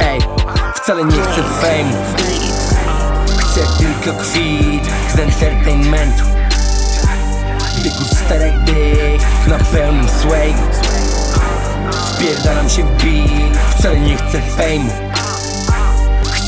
Ej, wcale nie chcę fame. Chcę tylko kwit z entertainmentu. Wykuć czterech dych na pełnym swag Wpierdalam się w beat Wcale nie chcę fame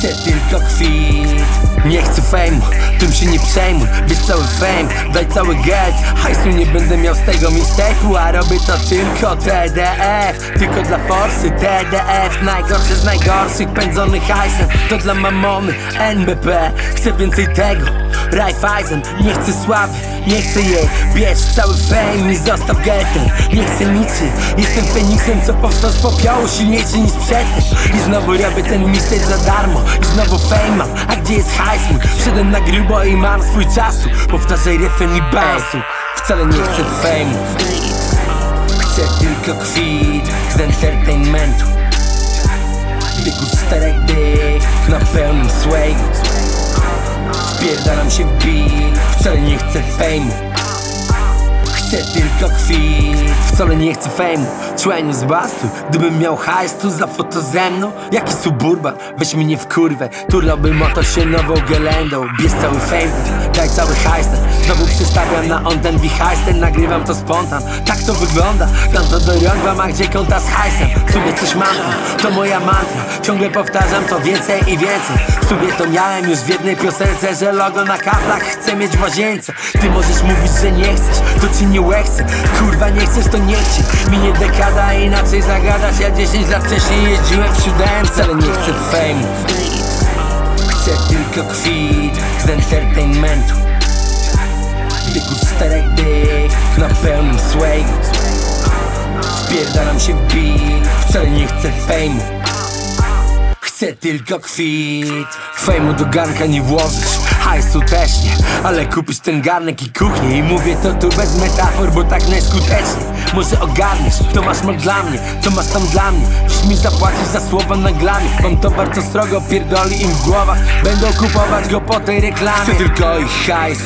Chcę tylko kwit. Nie chcę fame, tym się nie przejmuj. Bierz cały fame, daj cały get. Hajsu nie będę miał z tego mistake'u A robię to tylko TDF Tylko dla forsy TDF Najgorszy z najgorszych pędzonych hajsem. To dla mamony NBP Chcę więcej tego. Raiffeisen Nie chcę sławy, nie chcę jej Bierz cały fame i zostaw getem. Nie chcę nicy, jestem Feniksem Co powstał z popiołu, silniejszy niż przedtem I znowu robię ten mistake za darmo I znowu fame mam, a gdzie jest hajs mój? Wszedłem na grubo i mam swój czas tu. Powtarzaj refren i bounce'u Wcale nie chcę fame Chcę tylko kwit z entertainmentu. Wykuć czterech dych na pełnym swagu Wpierdalam się w beat Wcale nie chcę fame Chcę tylko kwit. Wcale nie chcę fame Człeniu z bastu. Gdybym miał hajs tu za foto ze mną Jaki suburban? Weź mnie w kurwę Turlałbym oto się nową gelendą. Bierz cały fame Daj cały hajs. Znowu przestawiam na on ten hajsten Nagrywam to spontan. Tak to wygląda Dam to do rąk a gdzie konta z hajsem. W sumie coś mam To moja mantra. Ciągle powtarzam to więcej i więcej. W sumie to miałem już w jednej piosence Że logo na kaplach chcę mieć w łazience. Ty możesz mówić, że nie chcesz To ci nie łechce. Kurwa nie chcesz to nie chcesz Minie dekada inaczej zagadasz. Ja 10 lat wcześniej jeździłem w siódem Wcale nie chcę fame. Chcę tylko kwit z entertainmentu. Wykuć czterech dych na pełnym swagu Wpierdalam się w beat Wcale nie chcę fame Chcę tylko kwit. Fejmu do garnka nie włożysz Hajsu też nie. Ale kupisz ten garnek i kuchnię I mówię to tu bez metafor, bo tak najskuteczniej. Może ogarniesz, to masz ma dla mnie Co masz tam dla mnie. Dziś mi zapłacisz za słowa na glamie. Mam towar, co srogo pierdoli im w głowach. Będą kupować go po tej reklamie. Chcę tylko ich hajs.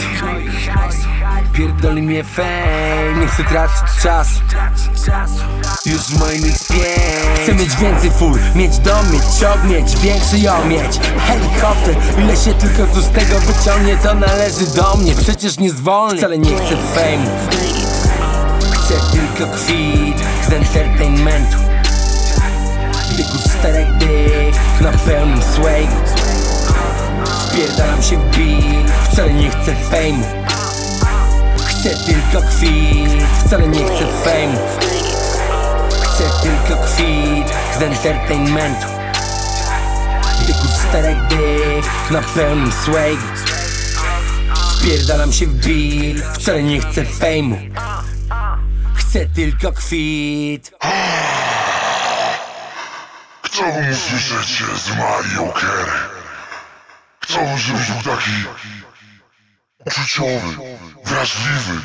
Pierdoli mnie fame. Nie chcę tracić czasu. Już w moim Chcę mieć więcej fur, mieć dom, mieć ciąg, mieć większy ją mieć Helikopter, ile się tylko tu z tego wyciągnie To należy do mnie, przecież nie zwolnię. Wcale nie chcę fame. Chcę tylko kwit z entertainmentu. Czterech dych na pełnym swagu Wpierdalam się w beat Wcale nie chcę fame. Chcę tylko kwit Wcale nie chcę fame kwit z entertainmentu Wykuć czterech dych na pełnym swagu Wpierdalam się w beat Wcale nie chcę fame'u Chcę tylko kwit. Chciałbym usłyszeć się z Mario Carey. Chciałbym, żebyś był taki uczuciowy, wrażliwy,